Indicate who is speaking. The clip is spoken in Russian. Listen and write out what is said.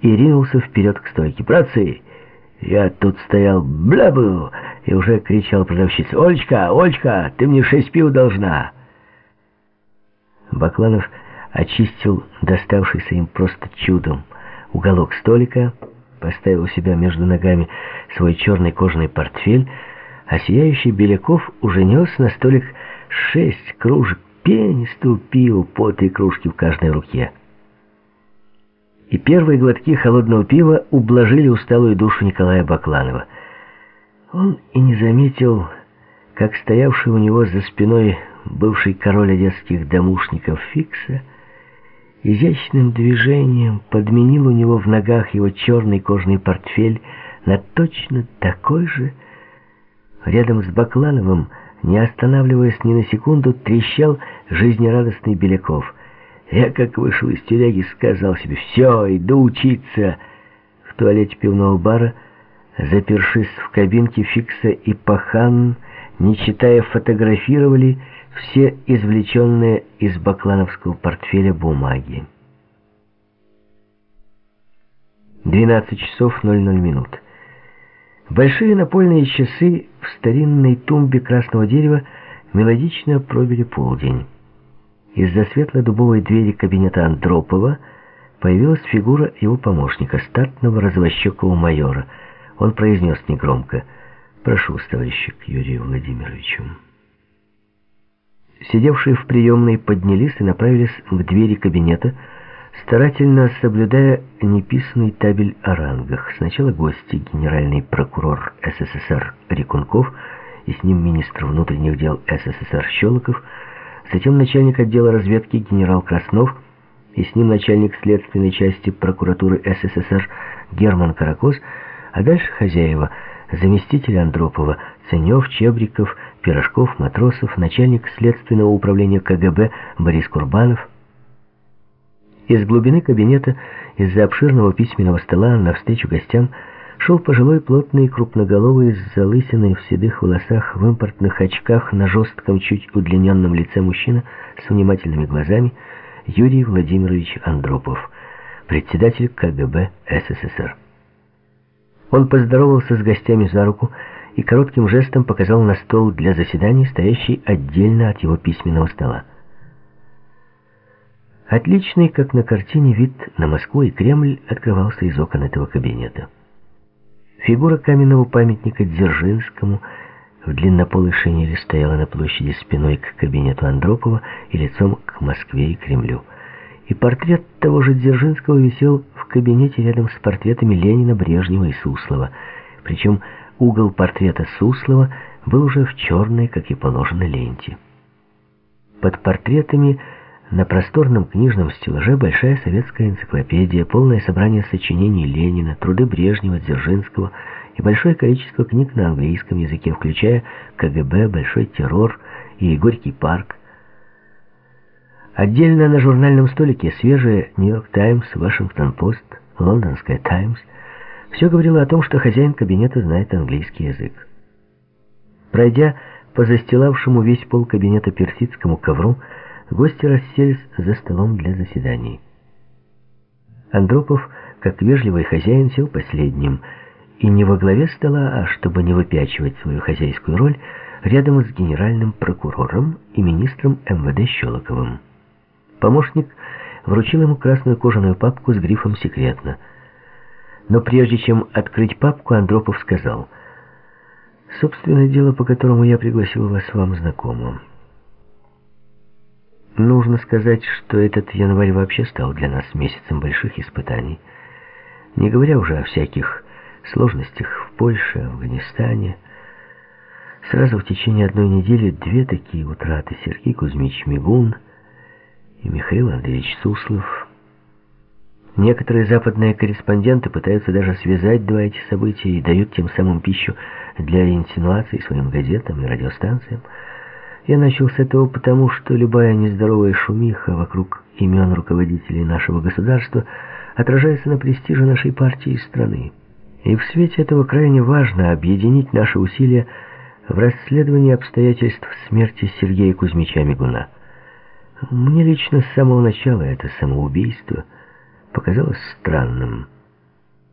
Speaker 1: и ринулся вперед к стойке. «Братцы, я тут стоял блябу и уже кричал продавщице. «Олечка, Олечка, ты мне шесть пив должна!» Бакланов очистил доставшийся им просто чудом уголок столика, поставил у себя между ногами свой черный кожаный портфель, а сияющий Беляков уже нес на столик шесть кружек пенистого пива по три кружки в каждой руке. И первые глотки холодного пива ублажили усталую душу Николая Бакланова. Он и не заметил, как стоявший у него за спиной бывший король одесских домушников Фикса изящным движением подменил у него в ногах его черный кожный портфель на точно такой же. Рядом с Баклановым, не останавливаясь ни на секунду, трещал жизнерадостный Беляков. Я, как вышел из тюряги, сказал себе, все, иду учиться. В туалете пивного бара, запершись в кабинке Фикса и Пахан, не читая, фотографировали все извлеченные из баклановского портфеля бумаги. 12 часов 00 минут. Большие напольные часы в старинной тумбе красного дерева мелодично пробили полдень. Из-за светло-дубовой двери кабинета Андропова появилась фигура его помощника, статного развощекого майора. Он произнес негромко «Прошу, товарища, к Юрию Владимировичу». Сидевшие в приемной поднялись и направились к двери кабинета, старательно соблюдая неписанный табель о рангах. Сначала гости, генеральный прокурор СССР Рекунков и с ним министр внутренних дел СССР Щелоков, затем начальник отдела разведки генерал Краснов и с ним начальник следственной части прокуратуры СССР Герман Каракос, а дальше хозяева, заместитель Андропова, Ценев, Чебриков, Пирожков, Матросов, начальник следственного управления КГБ Борис Курбанов. Из глубины кабинета, из-за обширного письменного стола, навстречу гостям, шел пожилой, плотный, крупноголовый, с залысиной в седых волосах, в импортных очках, на жестком, чуть удлиненном лице мужчина с внимательными глазами, Юрий Владимирович Андропов, председатель КГБ СССР. Он поздоровался с гостями за руку и коротким жестом показал на стол для заседаний, стоящий отдельно от его письменного стола. Отличный, как на картине, вид на Москву и Кремль открывался из окон этого кабинета. Фигура каменного памятника Дзержинскому в длиннополой шинели стояла на площади спиной к кабинету Андропова и лицом к Москве и Кремлю. И портрет того же Дзержинского висел в кабинете рядом с портретами Ленина, Брежнева и Суслова. Причем угол портрета Суслова был уже в черной, как и положено, ленте. Под портретами на просторном книжном стеллаже большая советская энциклопедия, полное собрание сочинений Ленина, труды Брежнева, Дзержинского и большое количество книг на английском языке, включая КГБ, Большой террор и Горький парк. Отдельно на журнальном столике свежие «Нью-Йорк Таймс», «Вашингтон-Пост», «Лондонская Таймс». Все говорило о том, что хозяин кабинета знает английский язык. Пройдя по застилавшему весь пол кабинета персидскому ковру, Гости расселись за столом для заседаний. Андропов, как вежливый хозяин, сел последним, и не во главе стола, а чтобы не выпячивать свою хозяйскую роль, рядом с генеральным прокурором и министром МВД Щелоковым. Помощник вручил ему красную кожаную папку с грифом «Секретно». Но прежде чем открыть папку, Андропов сказал, «Собственное дело, по которому я пригласил вас, вам знакомо». Нужно сказать, что этот январь вообще стал для нас месяцем больших испытаний. Не говоря уже о всяких сложностях в Польше, Афганистане. Сразу в течение одной недели две такие утраты. Сергей Кузьмич Мигун и Михаил Андреевич Суслов. Некоторые западные корреспонденты пытаются даже связать два эти события и дают тем самым пищу для инсинуаций своим газетам и радиостанциям. Я начал с этого потому, что любая нездоровая шумиха вокруг имен руководителей нашего государства отражается на престиже нашей партии и страны. И в свете этого крайне важно объединить наши усилия в расследовании обстоятельств смерти Сергея Кузьмича Мигуна. Мне лично с самого начала это самоубийство показалось странным.